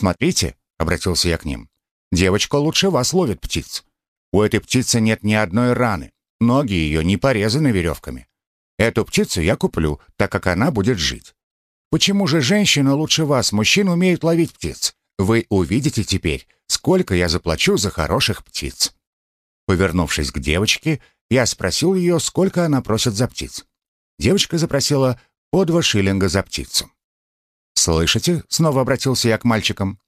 «Смотрите», — обратился я к ним, — «девочка лучше вас ловит птиц. У этой птицы нет ни одной раны, ноги ее не порезаны веревками. Эту птицу я куплю, так как она будет жить. Почему же женщина лучше вас, мужчин, умеет ловить птиц? Вы увидите теперь, сколько я заплачу за хороших птиц». Повернувшись к девочке, я спросил ее, сколько она просит за птиц. Девочка запросила по два шиллинга за птицу. «Слышите?» — снова обратился я к мальчикам.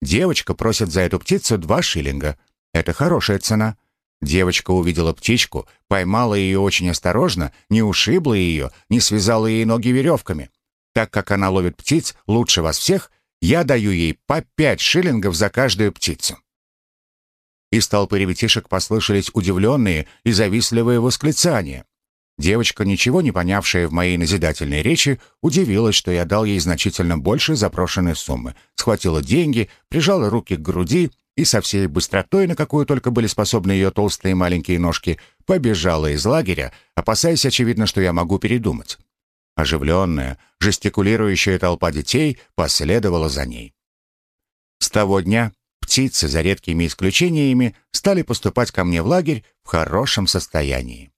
«Девочка просит за эту птицу два шиллинга. Это хорошая цена». Девочка увидела птичку, поймала ее очень осторожно, не ушибла ее, не связала ей ноги веревками. Так как она ловит птиц лучше вас всех, я даю ей по пять шиллингов за каждую птицу». Из толпы ребятишек послышались удивленные и завистливые восклицания. Девочка, ничего не понявшая в моей назидательной речи, удивилась, что я дал ей значительно больше запрошенной суммы, схватила деньги, прижала руки к груди и со всей быстротой, на какую только были способны ее толстые маленькие ножки, побежала из лагеря, опасаясь, очевидно, что я могу передумать. Оживленная, жестикулирующая толпа детей последовала за ней. С того дня птицы, за редкими исключениями, стали поступать ко мне в лагерь в хорошем состоянии.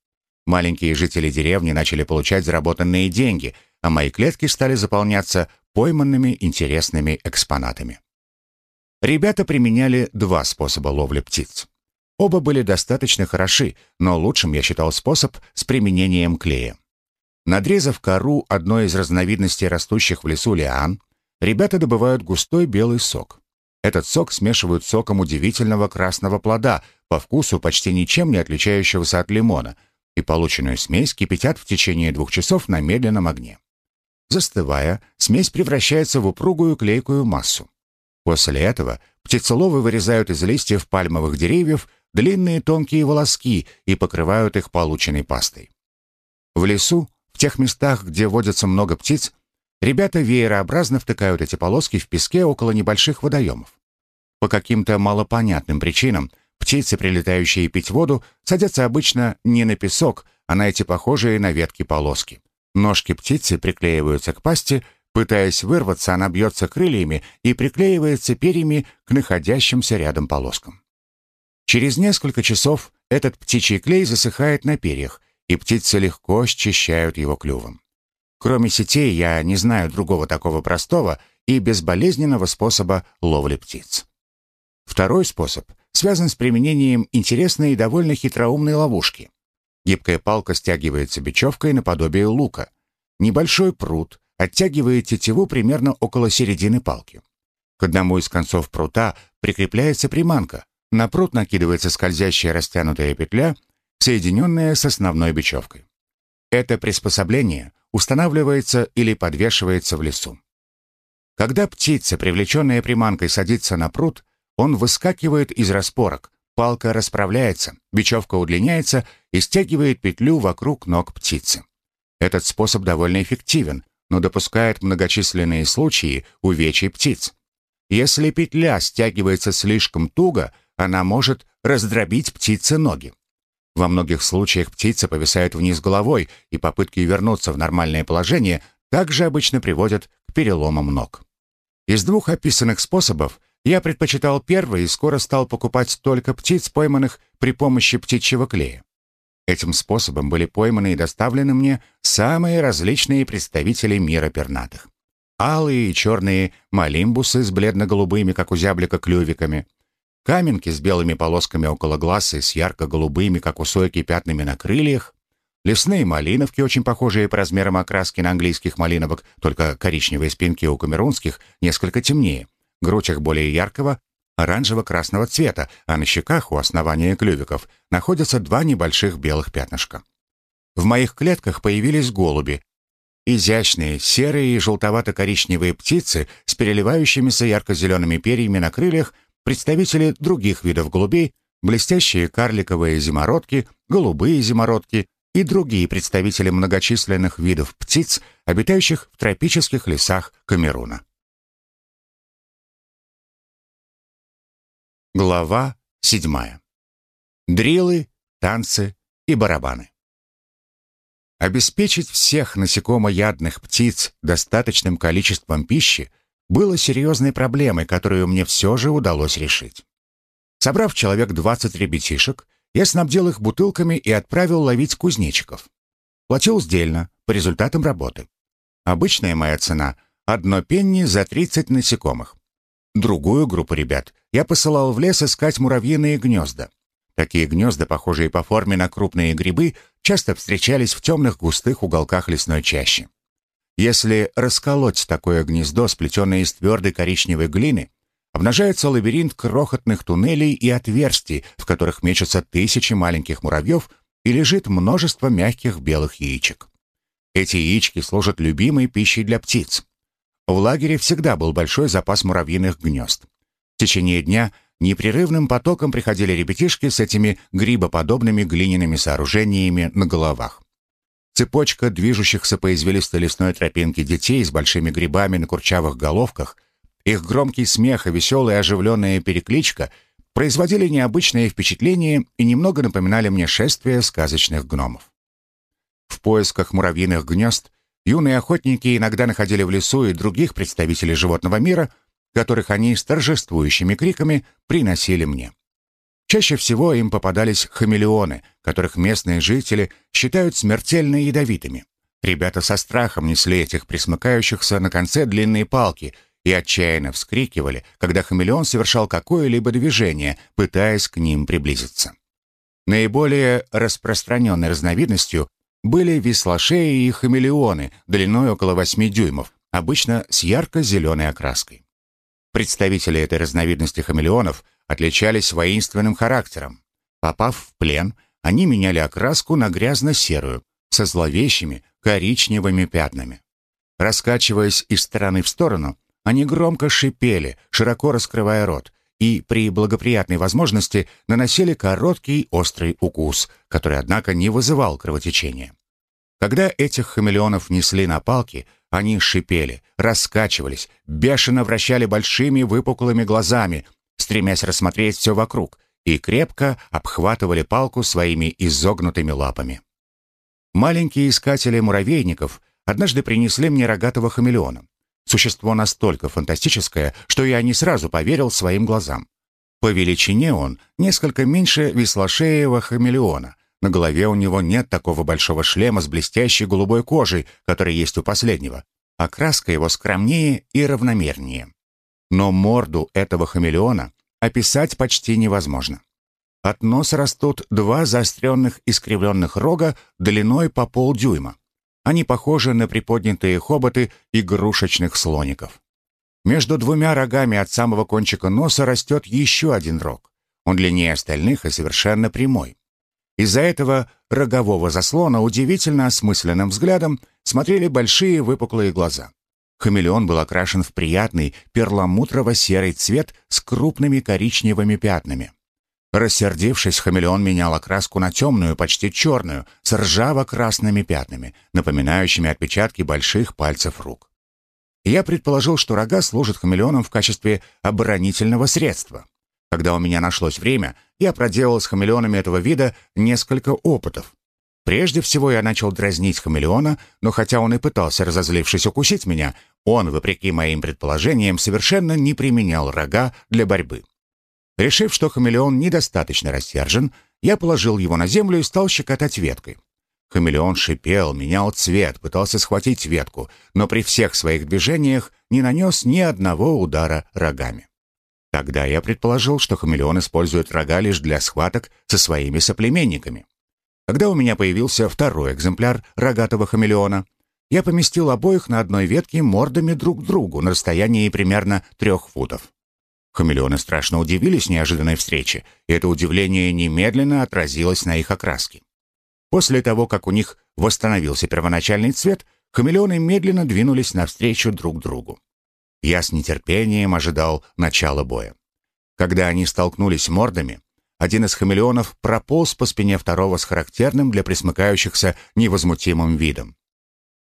Маленькие жители деревни начали получать заработанные деньги, а мои клетки стали заполняться пойманными интересными экспонатами. Ребята применяли два способа ловли птиц. Оба были достаточно хороши, но лучшим я считал способ с применением клея. Надрезав кору одной из разновидностей растущих в лесу лиан, ребята добывают густой белый сок. Этот сок смешивают с соком удивительного красного плода, по вкусу почти ничем не отличающегося от лимона – и полученную смесь кипятят в течение двух часов на медленном огне. Застывая, смесь превращается в упругую клейкую массу. После этого птицеловы вырезают из листьев пальмовых деревьев длинные тонкие волоски и покрывают их полученной пастой. В лесу, в тех местах, где водятся много птиц, ребята веерообразно втыкают эти полоски в песке около небольших водоемов. По каким-то малопонятным причинам Птицы, прилетающие пить воду, садятся обычно не на песок, а на эти похожие на ветки полоски. Ножки птицы приклеиваются к пасти, пытаясь вырваться, она бьется крыльями и приклеивается перьями к находящимся рядом полоскам. Через несколько часов этот птичий клей засыхает на перьях, и птицы легко счищают его клювом. Кроме сетей, я не знаю другого такого простого и безболезненного способа ловли птиц. Второй способ связан с применением интересной и довольно хитроумной ловушки. Гибкая палка стягивается бечевкой наподобие лука. Небольшой пруд оттягивает тетиву примерно около середины палки. К одному из концов прута прикрепляется приманка. На пруд накидывается скользящая растянутая петля, соединенная с основной бечевкой. Это приспособление устанавливается или подвешивается в лесу. Когда птица, привлеченная приманкой, садится на пруд, он выскакивает из распорок, палка расправляется, бечевка удлиняется и стягивает петлю вокруг ног птицы. Этот способ довольно эффективен, но допускает многочисленные случаи увечий птиц. Если петля стягивается слишком туго, она может раздробить птице ноги. Во многих случаях птица повисает вниз головой, и попытки вернуться в нормальное положение также обычно приводят к переломам ног. Из двух описанных способов я предпочитал первый и скоро стал покупать только птиц, пойманных при помощи птичьего клея. Этим способом были пойманы и доставлены мне самые различные представители мира пернатых. Алые и черные малимбусы с бледно-голубыми, как у зяблика, клювиками, каменки с белыми полосками около глаз и с ярко-голубыми, как у сойки, пятнами на крыльях, лесные малиновки, очень похожие по размерам окраски на английских малиновок, только коричневые спинки у камерунских несколько темнее — Грудь их более яркого, оранжево-красного цвета, а на щеках у основания клювиков находятся два небольших белых пятнышка. В моих клетках появились голуби. Изящные, серые и желтовато-коричневые птицы с переливающимися ярко-зелеными перьями на крыльях, представители других видов голубей, блестящие карликовые зимородки, голубые зимородки и другие представители многочисленных видов птиц, обитающих в тропических лесах Камеруна. Глава седьмая. Дрилы, танцы и барабаны. Обеспечить всех насекомоядных птиц достаточным количеством пищи было серьезной проблемой, которую мне все же удалось решить. Собрав человек 20 ребятишек, я снабдил их бутылками и отправил ловить кузнечиков. Платил сдельно, по результатам работы. Обычная моя цена — одно пенни за 30 насекомых. Другую группу ребят я посылал в лес искать муравьиные гнезда. Такие гнезда, похожие по форме на крупные грибы, часто встречались в темных густых уголках лесной чащи. Если расколоть такое гнездо, сплетенное из твердой коричневой глины, обнажается лабиринт крохотных туннелей и отверстий, в которых мечутся тысячи маленьких муравьев и лежит множество мягких белых яичек. Эти яички служат любимой пищей для птиц. В лагере всегда был большой запас муравьиных гнезд. В течение дня непрерывным потоком приходили ребятишки с этими грибоподобными глиняными сооружениями на головах. Цепочка движущихся по извилистой лесной тропинке детей с большими грибами на курчавых головках, их громкий смех и веселая оживленная перекличка производили необычное впечатление и немного напоминали мне шествие сказочных гномов. В поисках муравьиных гнезд юные охотники иногда находили в лесу и других представителей животного мира, которых они с торжествующими криками приносили мне. Чаще всего им попадались хамелеоны, которых местные жители считают смертельно ядовитыми. Ребята со страхом несли этих присмыкающихся на конце длинные палки и отчаянно вскрикивали, когда хамелеон совершал какое-либо движение, пытаясь к ним приблизиться. Наиболее распространенной разновидностью были веслошеи и хамелеоны длиной около 8 дюймов, обычно с ярко-зеленой окраской. Представители этой разновидности хамелеонов отличались воинственным характером. Попав в плен, они меняли окраску на грязно-серую, со зловещими коричневыми пятнами. Раскачиваясь из стороны в сторону, они громко шипели, широко раскрывая рот, и при благоприятной возможности наносили короткий острый укус, который, однако, не вызывал кровотечения. Когда этих хамелеонов несли на палки, они шипели, раскачивались, бешено вращали большими выпуклыми глазами, стремясь рассмотреть все вокруг, и крепко обхватывали палку своими изогнутыми лапами. Маленькие искатели муравейников однажды принесли мне рогатого хамелеона. Существо настолько фантастическое, что я не сразу поверил своим глазам. По величине он несколько меньше веслошеевого хамелеона. На голове у него нет такого большого шлема с блестящей голубой кожей, который есть у последнего. Окраска его скромнее и равномернее. Но морду этого хамелеона описать почти невозможно. От носа растут два заостренных искривленных рога длиной по полдюйма. Они похожи на приподнятые хоботы игрушечных слоников. Между двумя рогами от самого кончика носа растет еще один рог. Он длиннее остальных и совершенно прямой. Из-за этого рогового заслона удивительно осмысленным взглядом смотрели большие выпуклые глаза. Хамелеон был окрашен в приятный перламутрово-серый цвет с крупными коричневыми пятнами. Рассердившись, хамелеон менял окраску на темную, почти черную, с ржаво-красными пятнами, напоминающими отпечатки больших пальцев рук. Я предположил, что рога служат хамелеоном в качестве оборонительного средства. Когда у меня нашлось время, я проделал с хамелеонами этого вида несколько опытов. Прежде всего я начал дразнить хамелеона, но хотя он и пытался, разозлившись, укусить меня, он, вопреки моим предположениям, совершенно не применял рога для борьбы. Решив, что хамелеон недостаточно рассержен, я положил его на землю и стал щекотать веткой. Хамелеон шипел, менял цвет, пытался схватить ветку, но при всех своих движениях не нанес ни одного удара рогами. Тогда я предположил, что хамелеон использует рога лишь для схваток со своими соплеменниками. Когда у меня появился второй экземпляр рогатого хамелеона, я поместил обоих на одной ветке мордами друг к другу на расстоянии примерно трех футов. Хамелеоны страшно удивились неожиданной встрече, и это удивление немедленно отразилось на их окраске. После того, как у них восстановился первоначальный цвет, хамелеоны медленно двинулись навстречу друг другу. Я с нетерпением ожидал начала боя. Когда они столкнулись мордами, один из хамелеонов прополз по спине второго с характерным для присмыкающихся невозмутимым видом.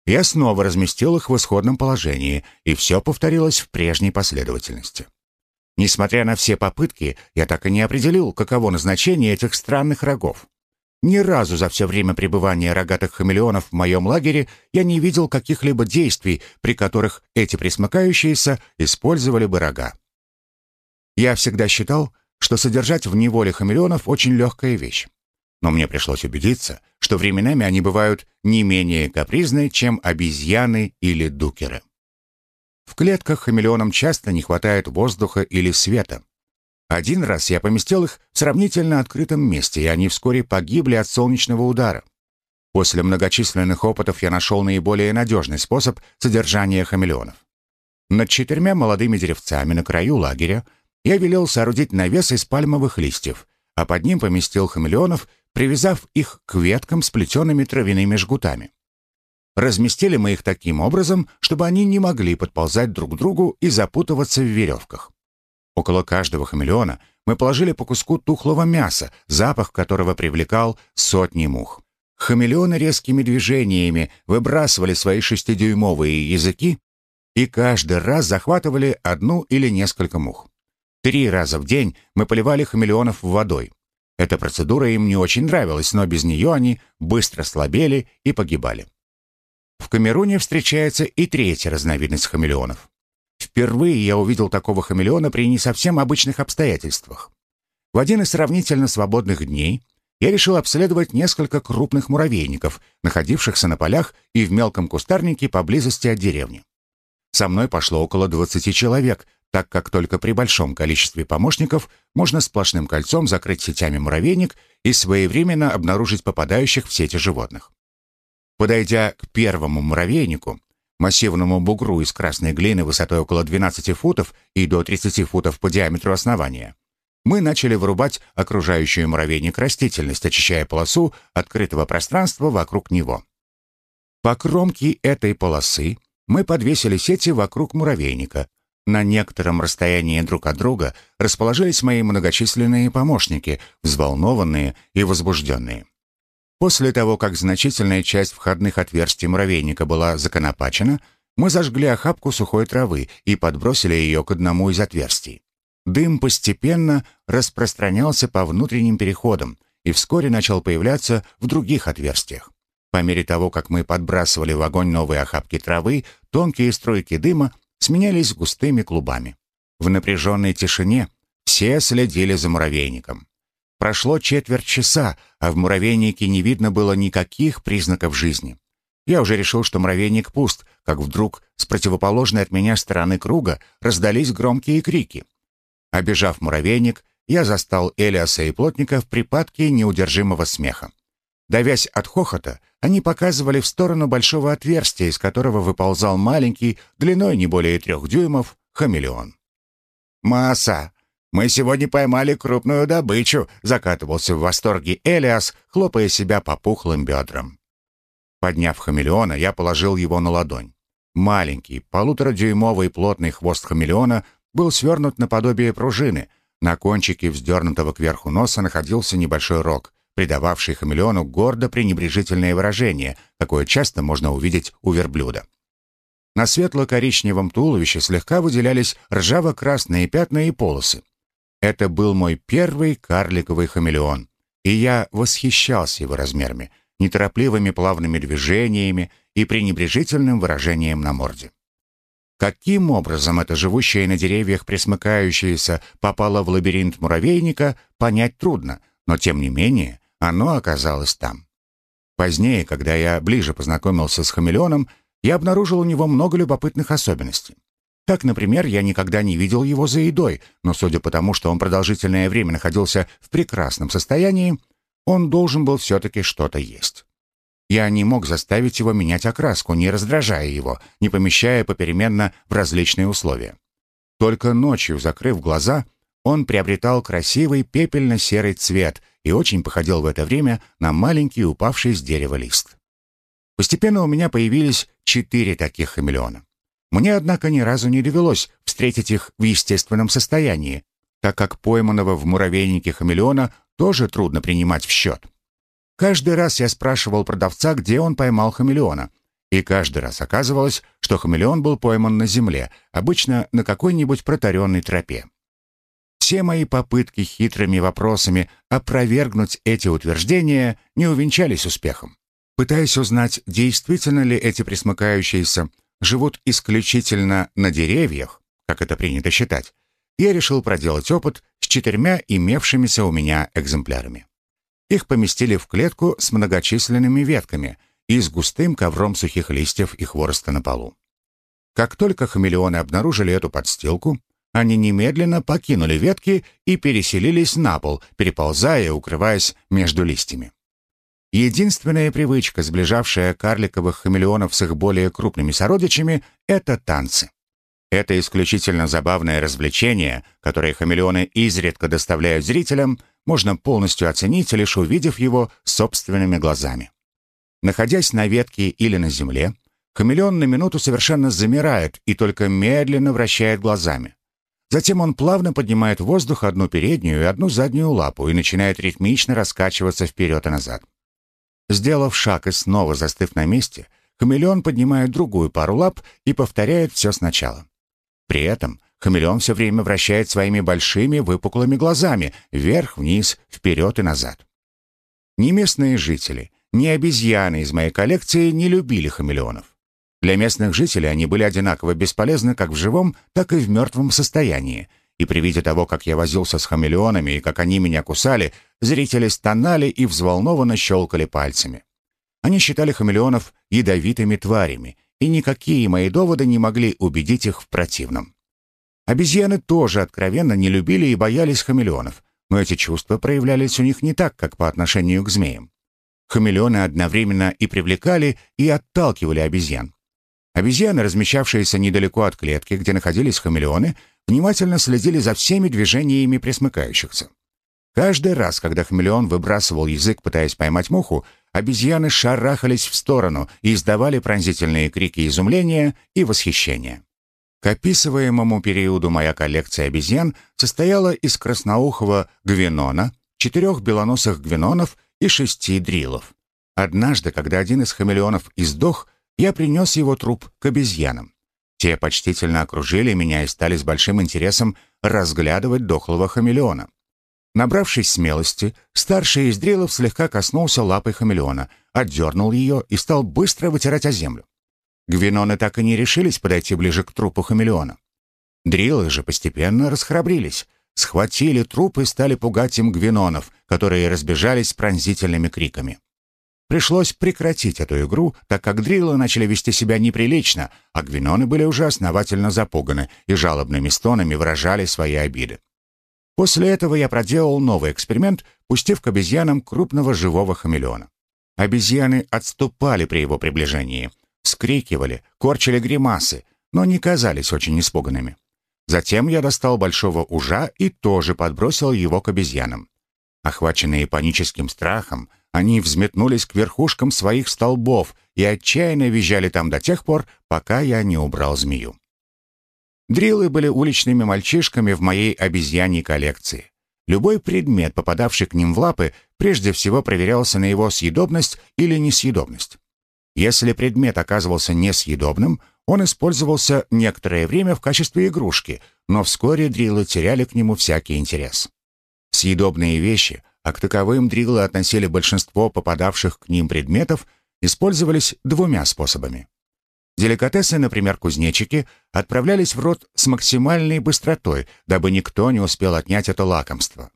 Я снова разместил их в исходном положении, и все повторилось в прежней последовательности. Несмотря на все попытки, я так и не определил, каково назначение этих странных рогов. Ни разу за все время пребывания рогатых хамелеонов в моем лагере я не видел каких-либо действий, при которых эти присмыкающиеся использовали бы рога. Я всегда считал, что содержать в неволе хамелеонов очень легкая вещь. Но мне пришлось убедиться, что временами они бывают не менее капризны, чем обезьяны или дукеры. В клетках хамелеонам часто не хватает воздуха или света. Один раз я поместил их в сравнительно открытом месте, и они вскоре погибли от солнечного удара. После многочисленных опытов я нашел наиболее надежный способ содержания хамелеонов. Над четырьмя молодыми деревцами на краю лагеря я велел соорудить навес из пальмовых листьев, а под ним поместил хамелеонов, привязав их к веткам с плетеными травяными жгутами. Разместили мы их таким образом, чтобы они не могли подползать друг к другу и запутываться в веревках. Около каждого хамелеона мы положили по куску тухлого мяса, запах которого привлекал сотни мух. Хамелеоны резкими движениями выбрасывали свои шестидюймовые языки и каждый раз захватывали одну или несколько мух. Три раза в день мы поливали хамелеонов водой. Эта процедура им не очень нравилась, но без нее они быстро слабели и погибали. В Камеруне встречается и третья разновидность хамелеонов. Впервые я увидел такого хамелеона при не совсем обычных обстоятельствах. В один из сравнительно свободных дней я решил обследовать несколько крупных муравейников, находившихся на полях и в мелком кустарнике поблизости от деревни. Со мной пошло около 20 человек, так как только при большом количестве помощников можно сплошным кольцом закрыть сетями муравейник и своевременно обнаружить попадающих в сети животных. Подойдя к первому муравейнику, массивному бугру из красной глины высотой около 12 футов и до 30 футов по диаметру основания, мы начали вырубать окружающую муравейник растительность, очищая полосу открытого пространства вокруг него. По кромке этой полосы мы подвесили сети вокруг муравейника. На некотором расстоянии друг от друга расположились мои многочисленные помощники, взволнованные и возбужденные. После того, как значительная часть входных отверстий муравейника была законопачена, мы зажгли охапку сухой травы и подбросили ее к одному из отверстий. Дым постепенно распространялся по внутренним переходам и вскоре начал появляться в других отверстиях. По мере того, как мы подбрасывали в огонь новые охапки травы, тонкие струйки дыма сменялись густыми клубами. В напряженной тишине все следили за муравейником. Прошло четверть часа, а в муравейнике не видно было никаких признаков жизни. Я уже решил, что муравейник пуст, как вдруг с противоположной от меня стороны круга раздались громкие крики. Обежав муравейник, я застал Элиаса и плотника в припадке неудержимого смеха. Давясь от хохота, они показывали в сторону большого отверстия, из которого выползал маленький, длиной не более трех дюймов, хамелеон. «Масса! «Мы сегодня поймали крупную добычу», — закатывался в восторге Элиас, хлопая себя по пухлым бедрам. Подняв хамелеона, я положил его на ладонь. Маленький, полуторадюймовый плотный хвост хамелеона был свернут наподобие пружины. На кончике вздернутого кверху носа находился небольшой рог, придававший хамелеону гордо пренебрежительное выражение, какое часто можно увидеть у верблюда. На светло-коричневом туловище слегка выделялись ржаво-красные пятна и полосы. Это был мой первый карликовый хамелеон, и я восхищался его размерами, неторопливыми плавными движениями и пренебрежительным выражением на морде. Каким образом это живущее на деревьях пресмыкающееся попало в лабиринт муравейника, понять трудно, но тем не менее оно оказалось там. Позднее, когда я ближе познакомился с хамелеоном, я обнаружил у него много любопытных особенностей. Так, например, я никогда не видел его за едой, но судя по тому, что он продолжительное время находился в прекрасном состоянии, он должен был все-таки что-то есть. Я не мог заставить его менять окраску, не раздражая его, не помещая попеременно в различные условия. Только ночью, закрыв глаза, он приобретал красивый пепельно-серый цвет и очень походил в это время на маленький упавший с дерева лист. Постепенно у меня появились четыре таких хамелеона. Мне, однако, ни разу не довелось встретить их в естественном состоянии, так как пойманного в муравейнике хамелеона тоже трудно принимать в счет. Каждый раз я спрашивал продавца, где он поймал хамелеона, и каждый раз оказывалось, что хамелеон был пойман на земле, обычно на какой-нибудь протаренной тропе. все мои попытки хитрыми вопросами опровергнуть эти утверждения не увенчались успехом. Пытаясь узнать, действительно ли эти присмыкающиеся живут исключительно на деревьях, как это принято считать, я решил проделать опыт с четырьмя имевшимися у меня экземплярами. Их поместили в клетку с многочисленными ветками и с густым ковром сухих листьев и хвороста на полу. Как только хамелеоны обнаружили эту подстилку, они немедленно покинули ветки и переселились на пол, переползая и укрываясь между листьями. Единственная привычка, сближавшая карликовых хамелеонов с их более крупными сородичами, это танцы. Это исключительно забавное развлечение, которое хамелеоны изредка доставляют зрителям, можно полностью оценить, лишь увидев его собственными глазами. Находясь на ветке или на земле, хамелеон на минуту совершенно замирает и только медленно вращает глазами. Затем он плавно поднимает в воздух одну переднюю и одну заднюю лапу и начинает ритмично раскачиваться вперед и назад. Сделав шаг и снова застыв на месте, хамелеон поднимает другую пару лап и повторяет все сначала. При этом хамелеон все время вращает своими большими выпуклыми глазами вверх-вниз, вперед и назад. Ни местные жители, ни обезьяны из моей коллекции не любили хамелеонов. Для местных жителей они были одинаково бесполезны как в живом, так и в мертвом состоянии, и при виде того, как я возился с хамелеонами и как они меня кусали, зрители стонали и взволнованно щелкали пальцами. Они считали хамелеонов ядовитыми тварями, и никакие мои доводы не могли убедить их в противном. Обезьяны тоже откровенно не любили и боялись хамелеонов, но эти чувства проявлялись у них не так, как по отношению к змеям. Хамелеоны одновременно и привлекали, и отталкивали обезьян. Обезьяны, размещавшиеся недалеко от клетки, где находились хамелеоны, внимательно следили за всеми движениями пресмыкающихся. Каждый раз, когда хамелеон выбрасывал язык, пытаясь поймать муху, обезьяны шарахались в сторону и издавали пронзительные крики изумления и восхищения. К описываемому периоду моя коллекция обезьян состояла из красноухого гвинона, четырех белоносых гвинонов и шести дрилов. Однажды, когда один из хамелеонов издох, я принес его труп к обезьянам. Те почтительно окружили меня и стали с большим интересом разглядывать дохлого хамелеона. Набравшись смелости, старший из дрелов слегка коснулся лапой хамелеона, отдернул ее и стал быстро вытирать о землю. Гвиноны так и не решились подойти ближе к трупу хамелеона. Дрилы же постепенно расхрабрились, схватили труп и стали пугать им гвинонов, которые разбежались с пронзительными криками. Пришлось прекратить эту игру, так как дриллы начали вести себя неприлично, а гвиноны были уже основательно запуганы и жалобными стонами выражали свои обиды. После этого я проделал новый эксперимент, пустив к обезьянам крупного живого хамелеона. Обезьяны отступали при его приближении, вскрикивали, корчили гримасы, но не казались очень испуганными. Затем я достал большого ужа и тоже подбросил его к обезьянам. Охваченные паническим страхом, они взметнулись к верхушкам своих столбов и отчаянно визжали там до тех пор, пока я не убрал змею. Дрилы были уличными мальчишками в моей обезьяньей коллекции. Любой предмет, попадавший к ним в лапы, прежде всего проверялся на его съедобность или несъедобность. Если предмет оказывался несъедобным, он использовался некоторое время в качестве игрушки, но вскоре дрилы теряли к нему всякий интерес. Съедобные вещи а к таковым дриглы относили большинство попадавших к ним предметов, использовались двумя способами. Деликатесы, например, кузнечики, отправлялись в рот с максимальной быстротой, дабы никто не успел отнять это лакомство.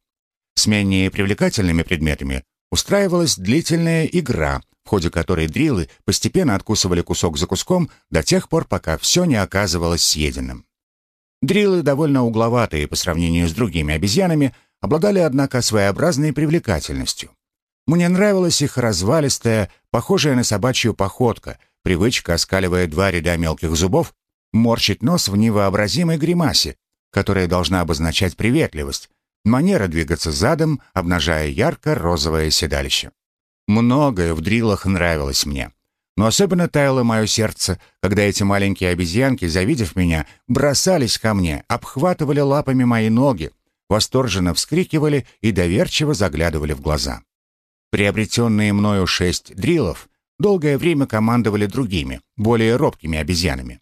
С менее привлекательными предметами устраивалась длительная игра, в ходе которой дрилы постепенно откусывали кусок за куском до тех пор, пока все не оказывалось съеденным. Дрилы довольно угловатые по сравнению с другими обезьянами, обладали, однако, своеобразной привлекательностью. Мне нравилась их развалистая, похожая на собачью походка, привычка, оскаливая два ряда мелких зубов, морщить нос в невообразимой гримасе, которая должна обозначать приветливость, манера двигаться задом, обнажая ярко-розовое седалище. Многое в дрилах нравилось мне. Но особенно таяло мое сердце, когда эти маленькие обезьянки, завидев меня, бросались ко мне, обхватывали лапами мои ноги, восторженно вскрикивали и доверчиво заглядывали в глаза. Приобретенные мною шесть дрилов долгое время командовали другими, более робкими обезьянами.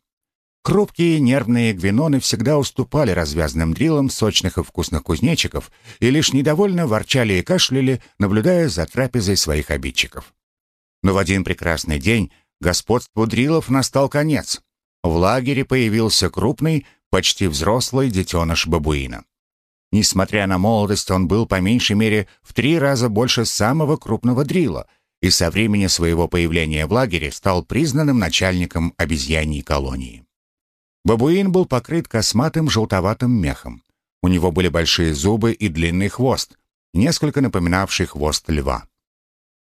Крупкие нервные гвиноны всегда уступали развязным дрилам сочных и вкусных кузнечиков и лишь недовольно ворчали и кашляли, наблюдая за трапезой своих обидчиков. Но в один прекрасный день господству дрилов настал конец. В лагере появился крупный, почти взрослый детеныш бабуина. Несмотря на молодость, он был по меньшей мере в три раза больше самого крупного дрила и со времени своего появления в лагере стал признанным начальником обезьяньей колонии. Бабуин был покрыт косматым желтоватым мехом. У него были большие зубы и длинный хвост, несколько напоминавший хвост льва.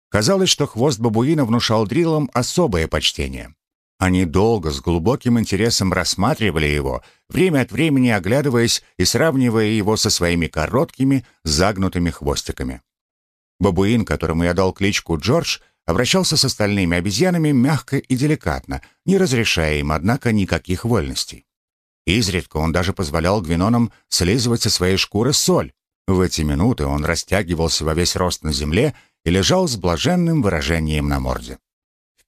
Казалось, что хвост бабуина внушал дрилам особое почтение. Они долго, с глубоким интересом рассматривали его, время от времени оглядываясь и сравнивая его со своими короткими, загнутыми хвостиками. Бабуин, которому я дал кличку Джордж, обращался с остальными обезьянами мягко и деликатно, не разрешая им, однако, никаких вольностей. Изредка он даже позволял гвинонам слизывать со своей шкуры соль. В эти минуты он растягивался во весь рост на земле и лежал с блаженным выражением на морде.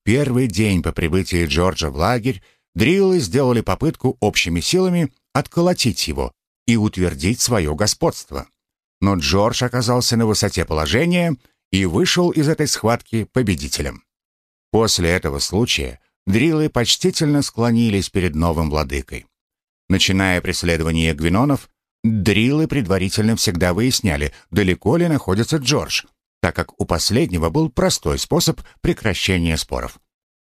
Первый день по прибытии Джорджа в лагерь дриллы сделали попытку общими силами отколотить его и утвердить свое господство. Но Джордж оказался на высоте положения и вышел из этой схватки победителем. После этого случая дрилы почтительно склонились перед новым владыкой. Начиная преследование гвинонов, дрилы предварительно всегда выясняли, далеко ли находится Джордж, так как у последнего был простой способ прекращения споров.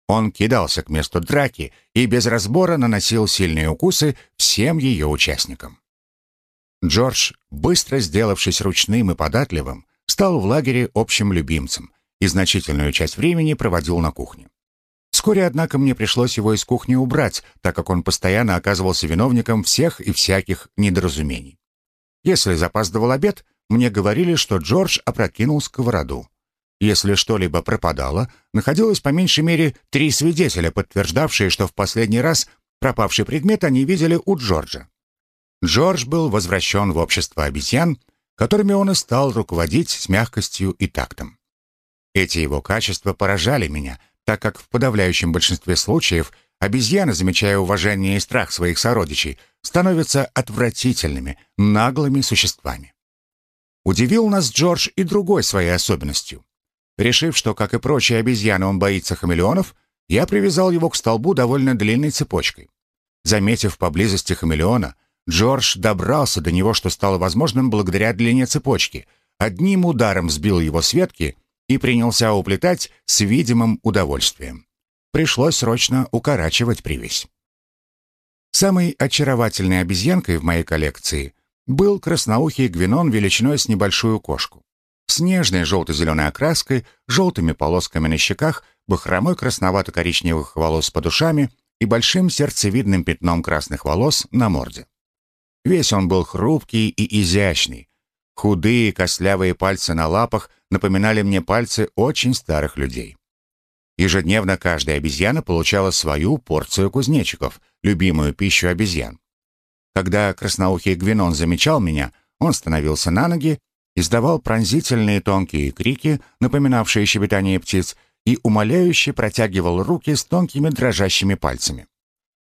Он кидался к месту драки и без разбора наносил сильные укусы всем ее участникам. Джордж, быстро сделавшись ручным и податливым, стал в лагере общим любимцем и значительную часть времени проводил на кухне. Вскоре, однако, мне пришлось его из кухни убрать, так как он постоянно оказывался виновником всех и всяких недоразумений. Если запаздывал обед, мне говорили, что Джордж опрокинул сковороду. Если что-либо пропадало, находилось по меньшей мере три свидетеля, подтверждавшие, что в последний раз пропавший предмет они видели у Джорджа. Джордж был возвращен в общество обезьян, которыми он и стал руководить с мягкостью и тактом. Эти его качества поражали меня, так как в подавляющем большинстве случаев обезьяны, замечая уважение и страх своих сородичей, становятся отвратительными, наглыми существами. Удивил нас Джордж и другой своей особенностью. Решив, что, как и прочие обезьяны, он боится хамелеонов, я привязал его к столбу довольно длинной цепочкой. Заметив поблизости хамелеона, Джордж добрался до него, что стало возможным благодаря длине цепочки. Одним ударом сбил его с ветки и принялся уплетать с видимым удовольствием. Пришлось срочно укорачивать привязь. Самой очаровательной обезьянкой в моей коллекции был красноухий гвинон величиной с небольшую кошку. С нежной желто-зеленой окраской, желтыми полосками на щеках, бахромой красновато-коричневых волос под ушами и большим сердцевидным пятном красных волос на морде. Весь он был хрупкий и изящный. Худые костлявые пальцы на лапах напоминали мне пальцы очень старых людей. Ежедневно каждая обезьяна получала свою порцию кузнечиков, любимую пищу обезьян. Когда красноухий Гвинон замечал меня, он становился на ноги, издавал пронзительные тонкие крики, напоминавшие щебетание птиц, и умоляюще протягивал руки с тонкими дрожащими пальцами.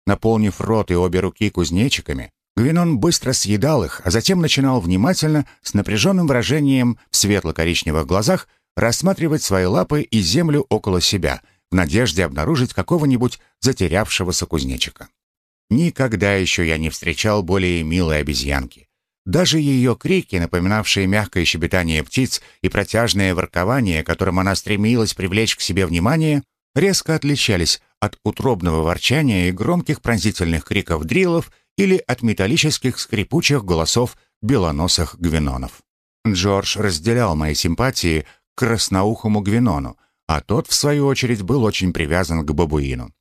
Наполнив рот и обе руки кузнечиками, Гвинон быстро съедал их, а затем начинал внимательно, с напряженным выражением в светло-коричневых глазах, рассматривать свои лапы и землю около себя, в надежде обнаружить какого-нибудь затерявшегося кузнечика. Никогда еще я не встречал более милой обезьянки. Даже ее крики, напоминавшие мягкое щебетание птиц и протяжное воркование, которым она стремилась привлечь к себе внимание, резко отличались от утробного ворчания и громких пронзительных криков дрилов или от металлических скрипучих голосов белоносых гвинонов. Джордж разделял мои симпатии к красноухому гвинону, а тот, в свою очередь, был очень привязан к бабуину.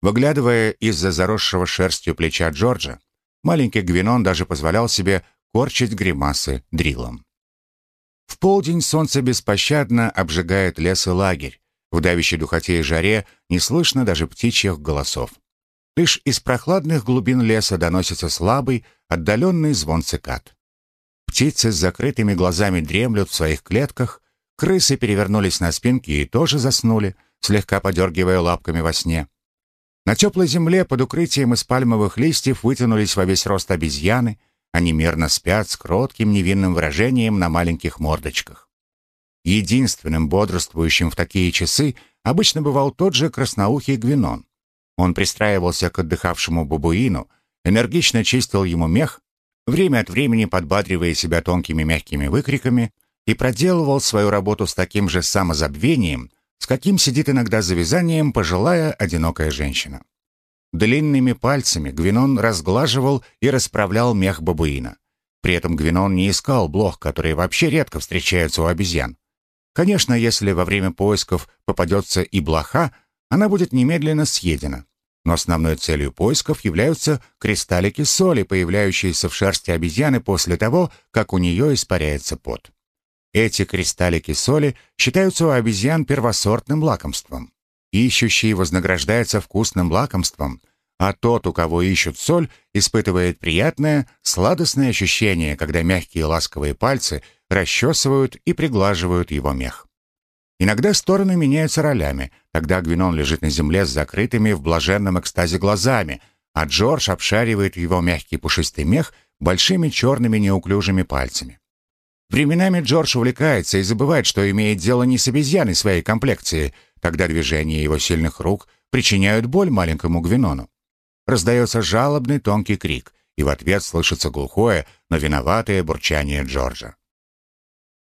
Выглядывая из-за заросшего шерстью плеча Джорджа, маленький Гвинон даже позволял себе корчить гримасы дрилом. В полдень солнце беспощадно обжигает лес и лагерь. В давящей духоте и жаре не слышно даже птичьих голосов. Лишь из прохладных глубин леса доносится слабый, отдаленный звон цикад. Птицы с закрытыми глазами дремлют в своих клетках, крысы перевернулись на спинки и тоже заснули, слегка подергивая лапками во сне. На теплой земле под укрытием из пальмовых листьев вытянулись во весь рост обезьяны, они мирно спят с кротким невинным выражением на маленьких мордочках. Единственным бодрствующим в такие часы обычно бывал тот же красноухий Гвинон. Он пристраивался к отдыхавшему бабуину, энергично чистил ему мех, время от времени подбадривая себя тонкими мягкими выкриками, и проделывал свою работу с таким же самозабвением, с каким сидит иногда за вязанием пожилая одинокая женщина. Длинными пальцами Гвинон разглаживал и расправлял мех бабуина. При этом Гвинон не искал блох, которые вообще редко встречаются у обезьян. Конечно, если во время поисков попадется и блоха, она будет немедленно съедена. Но основной целью поисков являются кристаллики соли, появляющиеся в шерсти обезьяны после того, как у нее испаряется пот. Эти кристаллики соли считаются у обезьян первосортным лакомством. Ищущий вознаграждается вкусным лакомством, а тот, у кого ищут соль, испытывает приятное, сладостное ощущение, когда мягкие ласковые пальцы расчесывают и приглаживают его мех. Иногда стороны меняются ролями. Тогда Гвинон лежит на земле с закрытыми в блаженном экстазе глазами, а Джордж обшаривает его мягкий пушистый мех большими черными неуклюжими пальцами. Временами Джордж увлекается и забывает, что имеет дело не с обезьяной своей комплекции — Тогда движения его сильных рук причиняют боль маленькому Гвинону. Раздается жалобный тонкий крик, и в ответ слышится глухое, но виноватое бурчание Джорджа.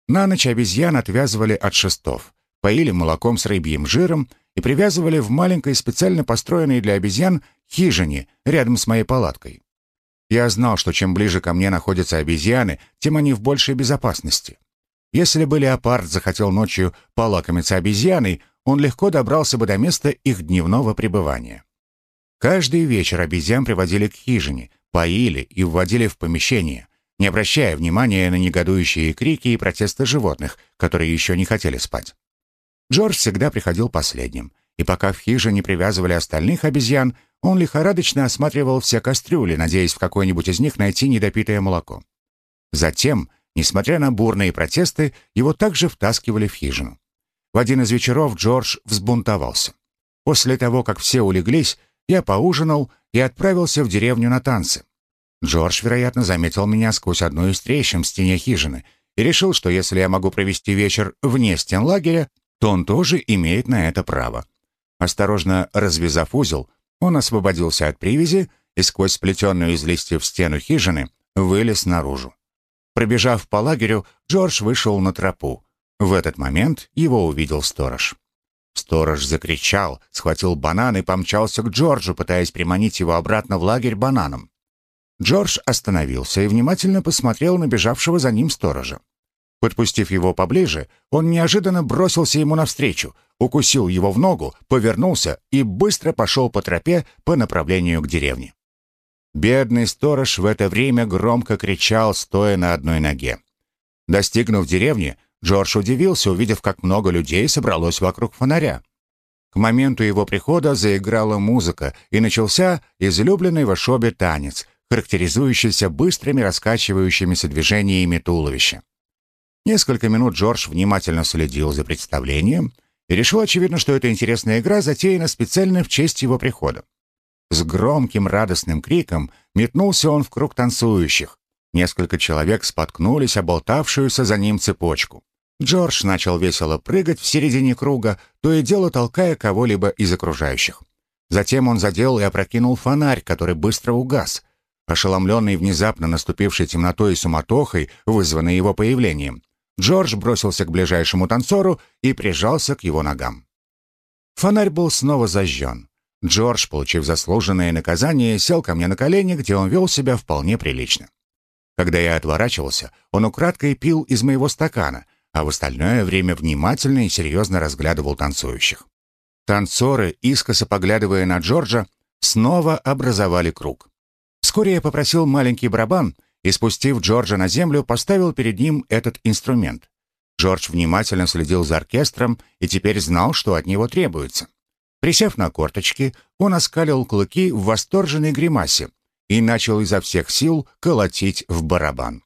На ночь обезьян отвязывали от шестов, поили молоком с рыбьим жиром и привязывали в маленькой специально построенной для обезьян хижине рядом с моей палаткой. Я знал, что чем ближе ко мне находятся обезьяны, тем они в большей безопасности. Если бы леопард захотел ночью полакомиться обезьяной, он легко добрался бы до места их дневного пребывания. Каждый вечер обезьян приводили к хижине, поили и вводили в помещение, не обращая внимания на негодующие крики и протесты животных, которые еще не хотели спать. Джордж всегда приходил последним, и пока в хижине привязывали остальных обезьян, он лихорадочно осматривал все кастрюли, надеясь в какой-нибудь из них найти недопитое молоко. Затем, несмотря на бурные протесты, его также втаскивали в хижину. В один из вечеров Джордж взбунтовался. После того, как все улеглись, я поужинал и отправился в деревню на танцы. Джордж, вероятно, заметил меня сквозь одну из трещин в стене хижины и решил, что если я могу провести вечер вне стен лагеря, то он тоже имеет на это право. Осторожно развязав узел, он освободился от привязи и сквозь сплетенную из листьев стену хижины вылез наружу. Пробежав по лагерю, Джордж вышел на тропу. В этот момент его увидел сторож. Сторож закричал, схватил банан и помчался к Джорджу, пытаясь приманить его обратно в лагерь бананом. Джордж остановился и внимательно посмотрел на бежавшего за ним сторожа. Подпустив его поближе, он неожиданно бросился ему навстречу, укусил его в ногу, повернулся и быстро пошел по тропе по направлению к деревне. Бедный сторож в это время громко кричал, стоя на одной ноге. Достигнув деревни, Джордж удивился, увидев, как много людей собралось вокруг фонаря. К моменту его прихода заиграла музыка, и начался излюбленный в Ашобе танец, характеризующийся быстрыми раскачивающимися движениями туловища. Несколько минут Джордж внимательно следил за представлением и решил, очевидно, что эта интересная игра затеяна специально в честь его прихода. С громким радостным криком метнулся он в круг танцующих. Несколько человек споткнулись о болтавшуюся за ним цепочку. Джордж начал весело прыгать в середине круга, то и дело толкая кого-либо из окружающих. Затем он задел и опрокинул фонарь, который быстро угас. Ошеломленный внезапно наступившей темнотой и суматохой, вызванной его появлением, Джордж бросился к ближайшему танцору и прижался к его ногам. Фонарь был снова зажжен. Джордж, получив заслуженное наказание, сел ко мне на колени, где он вел себя вполне прилично. Когда я отворачивался, он украдкой пил из моего стакана, а в остальное время внимательно и серьезно разглядывал танцующих. Танцоры, искоса поглядывая на Джорджа, снова образовали круг. Вскоре я попросил маленький барабан и, спустив Джорджа на землю, поставил перед ним этот инструмент. Джордж внимательно следил за оркестром и теперь знал, что от него требуется. Присев на корточки, он оскалил клыки в восторженной гримасе и начал изо всех сил колотить в барабан.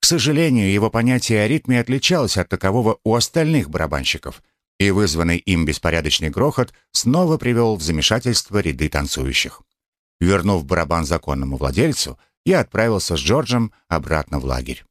К сожалению, его понятие о ритме отличалось от такового у остальных барабанщиков. и вызванный им беспорядочный грохот снова привел в замешательство ряды танцующих. Вернув барабан законному владельцу, я отправился с Джорджем обратно в лагерь.